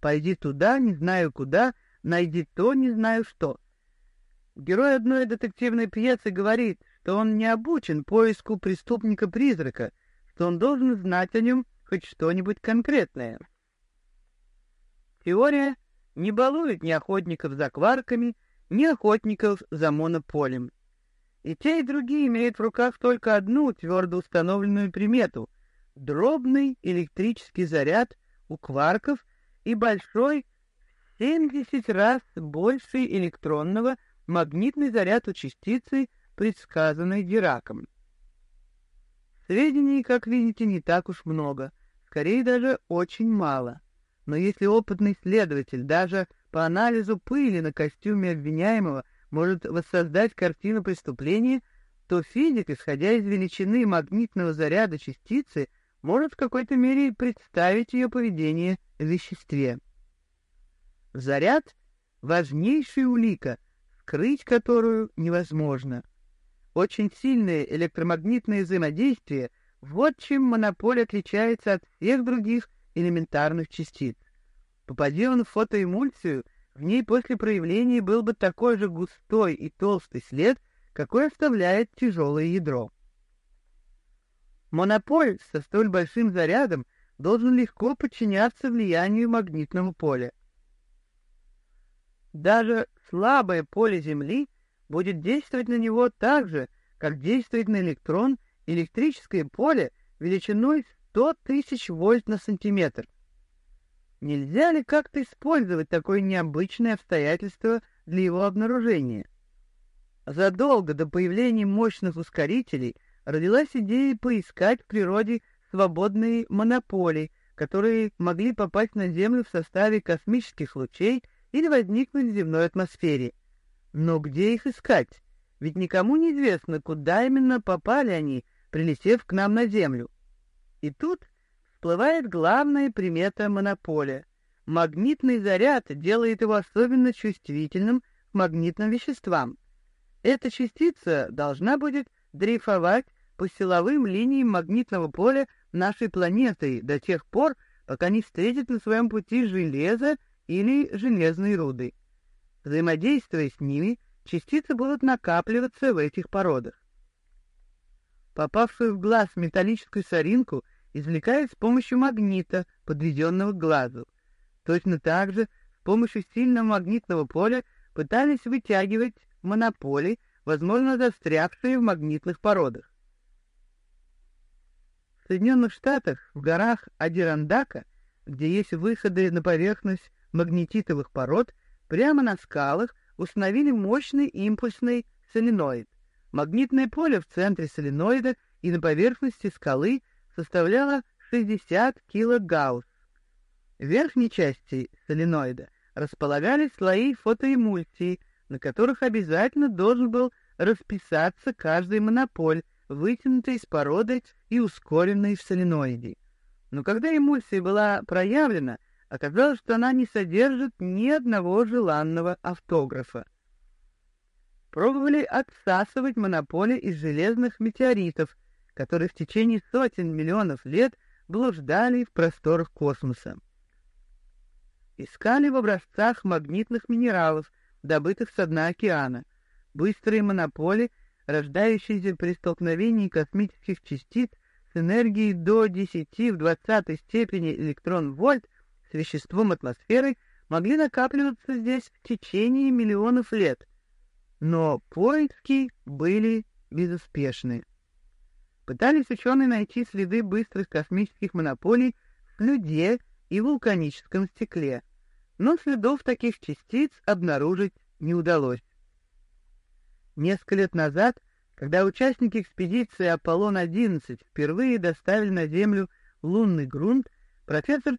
«Пойди туда, не знаю куда, найди то, не знаю что». Герой одной детективной пьесы говорит, что он не обучен поиску преступника-призрака, что он должен знать о нем хоть что-нибудь конкретное. Теория не балует ни охотников за кварками, ни охотников за монополем. И те, и другие имеют в руках только одну твердо установленную примету — дробный электрический заряд у кварков и большой в 70 раз больше электронного магнитный заряд у частицы, предсказанной Дираком. Сведений, как видите, не так уж много, скорее даже очень мало. Но если опытный следователь даже по анализу пыли на костюме обвиняемого может воссоздать картину преступления, то физик, исходя из величины магнитного заряда частицы, может в какой-то мере представить ее поведение в веществе. Заряд — важнейшая улика, скрыть которую невозможно. Очень сильное электромагнитное взаимодействие — вот чем монополь отличается от всех других элементарных частиц. Попади он в фотоэмульсию — в ней после проявления был бы такой же густой и толстый след, какой оставляет тяжелое ядро. Монополь со столь большим зарядом должен легко подчиняться влиянию магнитного поля. Даже слабое поле Земли будет действовать на него так же, как действует на электрон электрическое поле величиной 100 тысяч вольт на сантиметр — Нельзя ли как-то использовать такое необычное обстоятельство для его обнаружения? Задолго до появления мощных ускорителей родилась идея поискать в природе свободные монополии, которые могли попасть на Землю в составе космических лучей или возникнуть в земной атмосфере. Но где их искать? Ведь никому не известно, куда именно попали они, прилетев к нам на Землю. И тут всплывает главная примета монополя. Магнитный заряд делает его особенно чувствительным к магнитным веществам. Эта частица должна будет дрейфовать по силовым линиям магнитного поля нашей планеты до тех пор, пока не встретит на своем пути железо или железные руды. Взаимодействуя с ними, частицы будут накапливаться в этих породах. Попавшую в глаз металлическую соринку извлекают с помощью магнита, подведенного к глазу. Точно так же с помощью сильного магнитного поля пытались вытягивать монополи, возможно, застрявшие в магнитных породах. В Соединенных Штатах, в горах Адирандака, где есть выходы на поверхность магнетитовых пород, прямо на скалах установили мощный импульсный соленоид. Магнитное поле в центре соленоида и на поверхности скалы составляла 60 килогаусс. В верхней части соленоида располагались слои фотоэмульсии, на которых обязательно должен был расписаться каждый монополь, вытянутый из породы и ускоренный в соленоиде. Но когда эмульсия была проявлена, оказалось, что она не содержит ни одного желанного автографа. Пробовали отсасывать монополи из железных метеоритов, которые в течение сотен миллионов лет блуждали в просторах космоса. Искали в образцах магнитных минералов, добытых с дна океана. Быстрые монополи, рождающиеся при столкновении космических частиц с энергией до 10 в 20 степени электрон-вольт с веществом атмосферы, могли накапливаться здесь в течение миллионов лет. Но поиски были безуспешны пытались ученые найти следы быстрых космических монополий в слюде и вулканическом стекле, но следов таких частиц обнаружить не удалось. Несколько лет назад, когда участники экспедиции Аполлон-11 впервые доставили на Землю лунный грунт, профессор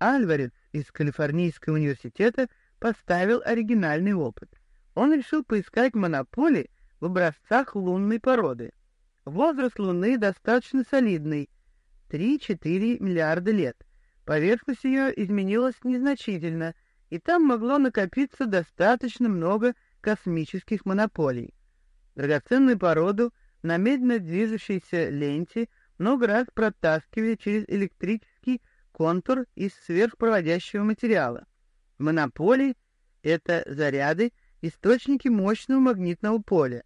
Альварец из Калифорнийского университета поставил оригинальный опыт. Он решил поискать монополи в образцах лунной породы. Возраст Луны достаточно солидный — 3-4 миллиарда лет. Поверхность ее изменилась незначительно, и там могло накопиться достаточно много космических монополий. Драгоценную породу на медленно движущейся ленте много раз протаскивали через электрический контур из сверхпроводящего материала. Монополии — это заряды, источники мощного магнитного поля.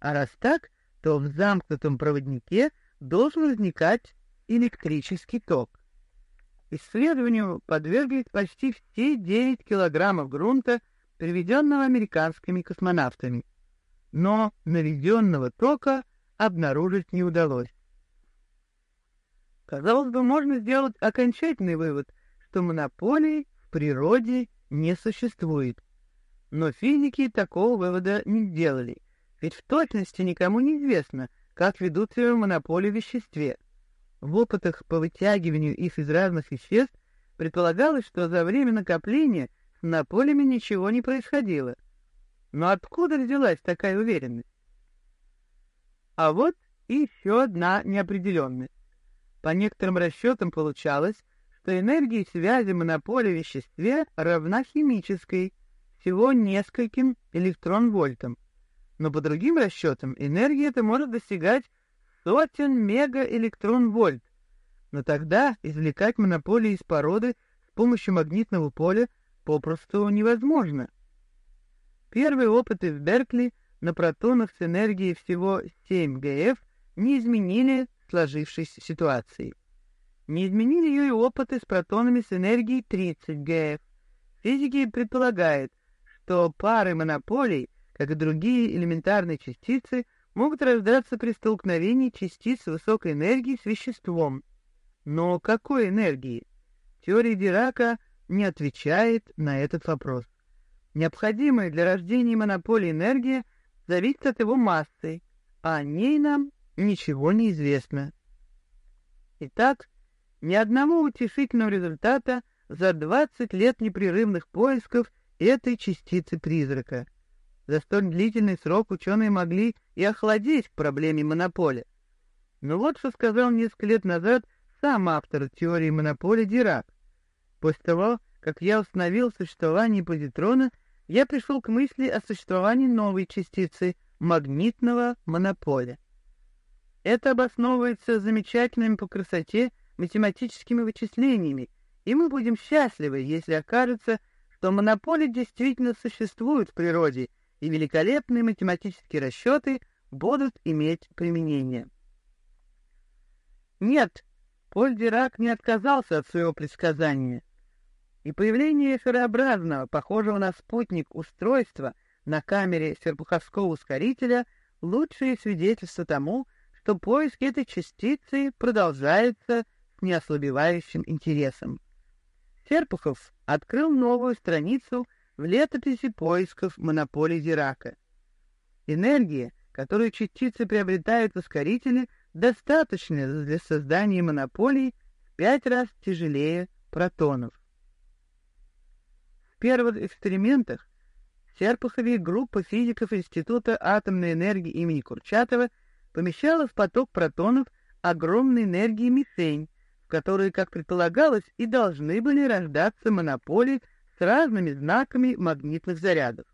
А раз так, то в замкнутом проводнике должен возникать электрический ток. Исследованию подверглись почти все 9 килограммов грунта, приведенного американскими космонавтами. Но наведенного тока обнаружить не удалось. Казалось бы, можно сделать окончательный вывод, что монополии в природе не существует. Но физики такого вывода не сделали, ведь в точности никому не известно, как ведут себя монополии в веществе. В опытах по вытягиванию их из разных веществ предполагалось, что за время накопления с монополиями ничего не происходило. Но откуда взялась такая уверенность? А вот еще одна неопределенность. По некоторым расчетам получалось, что энергия связи монополя в веществе равна химической, всего нескольким электрон-вольтам. Но по другим расчетам энергия эта может достигать сотен мегаэлектрон-вольт. Но тогда извлекать монополии из породы с помощью магнитного поля попросту невозможно. Первые опыты в Беркли на протонах с энергией всего 7 ГФ не изменили сложившейся ситуации. Не изменили ее и опыты с протонами с энергией 30 ГФ. Физики предполагают, что пары монополий, как и другие элементарные частицы, могут рождаться при столкновении частиц высокой энергии с веществом. Но какой энергии? Теория Дирака не отвечает на этот вопрос. Необходимая для рождения монополии энергия зависит от его массы, а о ней нам ничего не известно. Итак, ни одного утешительного результата за 20 лет непрерывных поисков этой частицы призрака. За столь длительный срок ученые могли и охладеть к проблеме монополя. Но вот что сказал несколько лет назад сам автор теории монополя Дирак. После того, как я установил существование позитрона, я пришел к мысли о существовании новой частицы магнитного монополя. Это обосновывается замечательными по красоте математическими вычислениями, и мы будем счастливы, если окажется, что монополии действительно существуют в природе — и великолепные математические расчеты будут иметь применение. Нет, Поль Дирак не отказался от своего предсказания, и появление шарообразного, похожего на спутник устройства на камере серпуховского ускорителя — лучшее свидетельство тому, что поиски этой частицы продолжаются с неослабевающим интересом. Серпухов открыл новую страницу в летописи поисков монополий Дирака. Энергия, которую частицы приобретают в ускорителе, достаточно для создания монополий в пять раз тяжелее протонов. В первых экспериментах Серпухове группа физиков Института атомной энергии имени Курчатова помещала в поток протонов огромной энергии мишень, в которой, как предполагалось, и должны были рождаться монополии с разными знаками магнитных зарядов.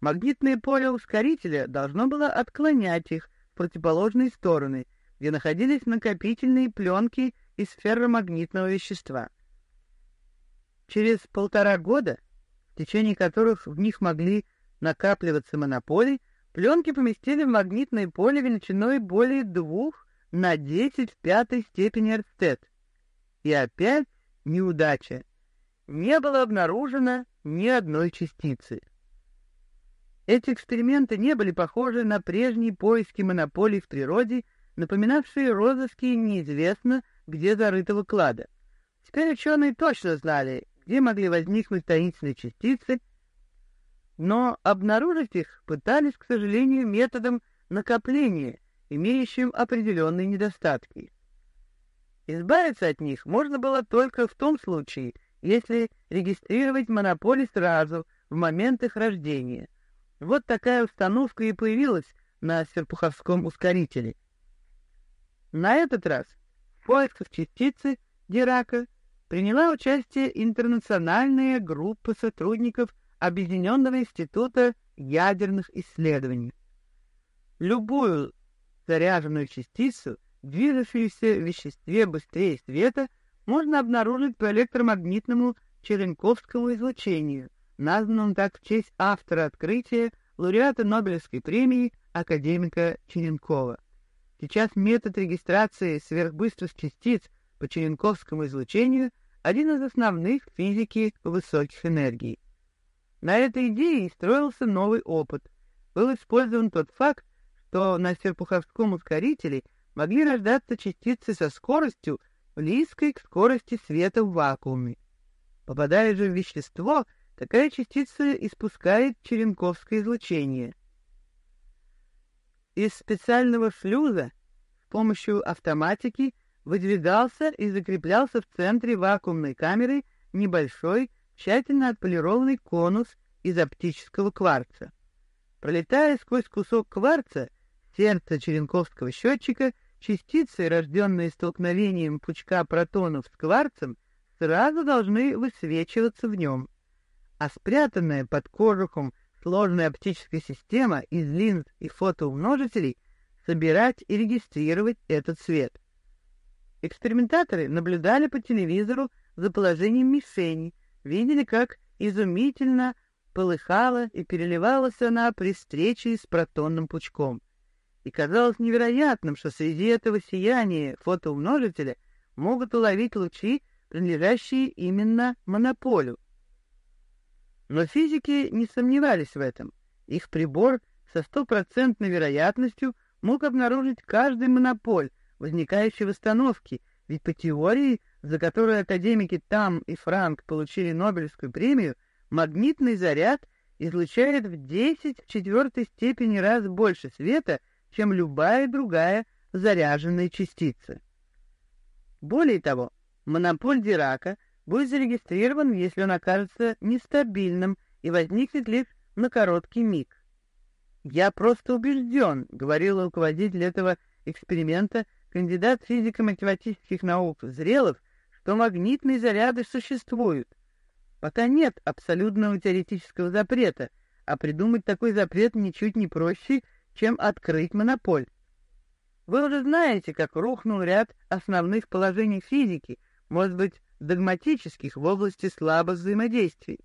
Магнитное поле ускорителя должно было отклонять их в противоположные стороны, где находились накопительные пленки из ферромагнитного вещества. Через полтора года, в течение которых в них могли накапливаться монополии, пленки поместили в магнитное поле величиной более двух на 10 в пятой степени Эрстед. И опять неудача не было обнаружено ни одной частицы. Эти эксперименты не были похожи на прежние поиски монополий в природе, напоминавшие розыски неизвестно где зарытого клада. Теперь ученые точно знали, где могли возникнуть таинственные частицы, но обнаружить их пытались, к сожалению, методом накопления, имеющим определенные недостатки. Избавиться от них можно было только в том случае, если регистрировать монополий сразу, в момент их рождения. Вот такая установка и появилась на Серпуховском ускорителе. На этот раз в поисках частицы Дирака приняла участие интернациональная группа сотрудников Объединенного института ядерных исследований. Любую заряженную частицу, движущуюся в веществе быстрее света, можно обнаружить по электромагнитному черенковскому излучению, названному так в честь автора открытия, лауреата Нобелевской премии академика Черенкова. Сейчас метод регистрации сверхбыстрых частиц по черенковскому излучению один из основных в физике высоких энергий. На этой идее строился новый опыт. Был использован тот факт, что на Серпуховском ускорителе могли рождаться частицы со скоростью, близкой к скорости света в вакууме. Попадая же в вещество, такая частица испускает черенковское излучение. Из специального шлюза с помощью автоматики выдвигался и закреплялся в центре вакуумной камеры небольшой, тщательно отполированный конус из оптического кварца. Пролетая сквозь кусок кварца, сердце черенковского счетчика, частицы, рожденные столкновением пучка протонов с кварцем, сразу должны высвечиваться в нем, а спрятанная под кожухом сложная оптическая система из линз и фотоумножителей собирать и регистрировать этот свет. Экспериментаторы наблюдали по телевизору за положением мишени, видели, как изумительно полыхала и переливалась она при встрече с протонным пучком. И казалось невероятным, что среди этого сияния фотоумножителя могут уловить лучи, принадлежащие именно монополю. Но физики не сомневались в этом. Их прибор со стопроцентной вероятностью мог обнаружить каждый монополь, возникающей в остановке, ведь по теории, за которую академики Там и Франк получили Нобелевскую премию, магнитный заряд излучает в 10 в четвертой степени раз больше света, чем любая другая заряженная частица. Более того, монополь Дирака будет зарегистрирован, если он окажется нестабильным и возникнет лишь на короткий миг. «Я просто убежден», — говорил руководитель этого эксперимента, кандидат физико-математических наук Зрелов, что магнитные заряды существуют. Пока нет абсолютного теоретического запрета, а придумать такой запрет ничуть не проще, чем открыть монополь. Вы уже знаете, как рухнул ряд основных положений физики, может быть, догматических в области слабых взаимодействий.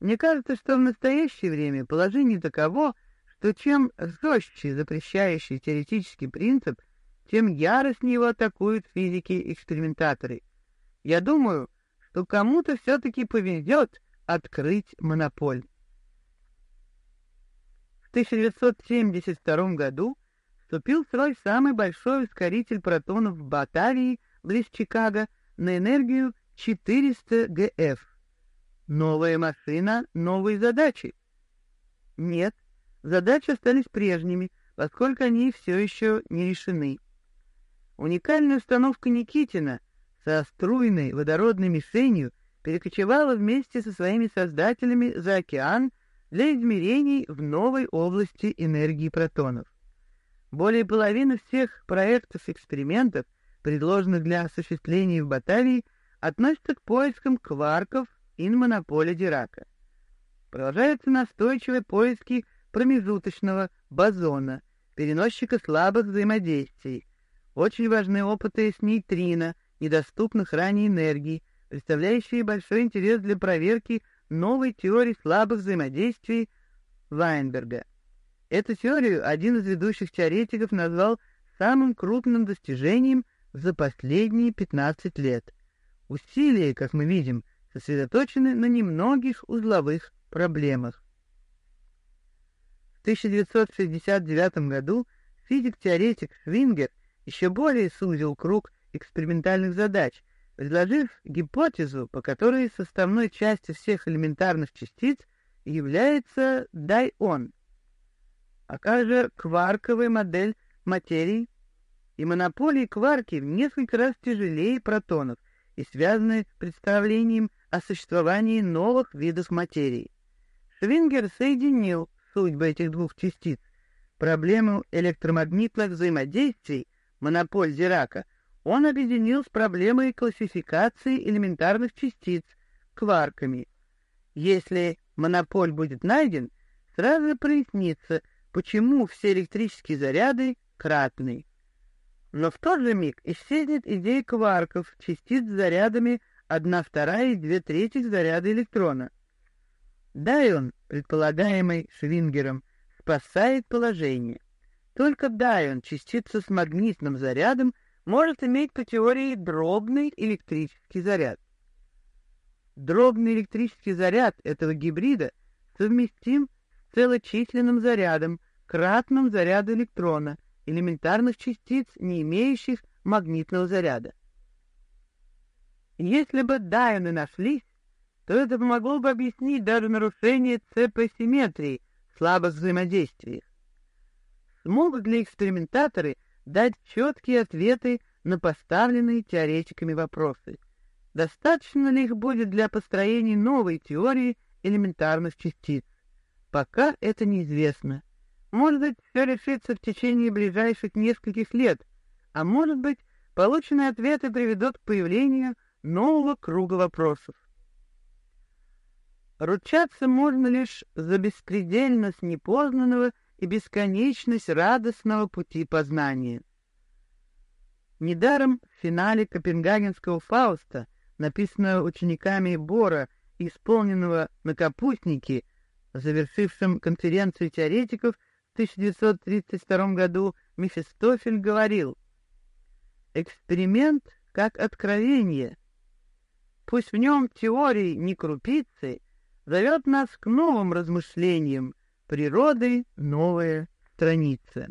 Мне кажется, что в настоящее время положение таково, что чем жестче запрещающий теоретический принцип — тем яростнее его атакуют физики-экспериментаторы. Я думаю, что кому-то все-таки повезет открыть монополь. В 1972 году вступил в строй самый большой ускоритель протонов в Батавии, близ Чикаго, на энергию 400 ГФ. Новая машина, новые задачи. Нет, задачи остались прежними, поскольку они все еще не решены. Уникальная установка Никитина со струйной водородной мишенью перекочевала вместе со своими создателями за океан для измерений в новой области энергии протонов. Более половины всех проектов экспериментов, предложенных для осуществления в Батавии, относятся к поискам кварков инмонополя Дирака. Продолжаются настойчивые поиски промежуточного бозона, переносчика слабых взаимодействий, очень важны опыты с нейтрино, недоступных ранее энергий, представляющие большой интерес для проверки новой теории слабых взаимодействий Вайнберга. Эту теорию один из ведущих теоретиков назвал самым крупным достижением за последние 15 лет. Усилия, как мы видим, сосредоточены на немногих узловых проблемах. В 1969 году физик-теоретик Швингер еще более сузил круг экспериментальных задач, предложив гипотезу, по которой составной частью всех элементарных частиц является дай-он. А как же кварковая модель материи? И монополии кварки в несколько раз тяжелее протонов и связаны представлением о существовании новых видов материи. Швингер соединил судьбы этих двух частиц, проблему электромагнитных взаимодействий монополь Дирака, он объединил с проблемой классификации элементарных частиц, кварками. Если монополь будет найден, сразу прояснится, почему все электрические заряды кратны. Но в тот же миг исчезнет идея кварков, частиц с зарядами 1 вторая и 2 трети заряда электрона. Дайон, предполагаемый Швингером, спасает положение. Только дайон, частица с магнитным зарядом, может иметь по теории дробный электрический заряд. Дробный электрический заряд этого гибрида совместим с целочисленным зарядом, кратным заряду электрона, элементарных частиц, не имеющих магнитного заряда. Если бы дайоны нашлись, то это помогло бы объяснить даже нарушение ЦП-симметрии слабых взаимодействиях. Смогут ли экспериментаторы дать четкие ответы на поставленные теоретиками вопросы? Достаточно ли их будет для построения новой теории элементарных частиц? Пока это неизвестно. Может быть, все решится в течение ближайших нескольких лет, а может быть, полученные ответы приведут к появлению нового круга вопросов. Ручаться можно лишь за беспредельность непознанного и бесконечность радостного пути познания. Недаром в финале Копенгагенского Фауста написанного учениками Бора, исполненного на Капустнике, завершившем конференцию теоретиков в 1932 году, Мефистофель говорил «Эксперимент как откровение. Пусть в нем теории не крупицы, зовет нас к новым размышлениям, природы новая страница».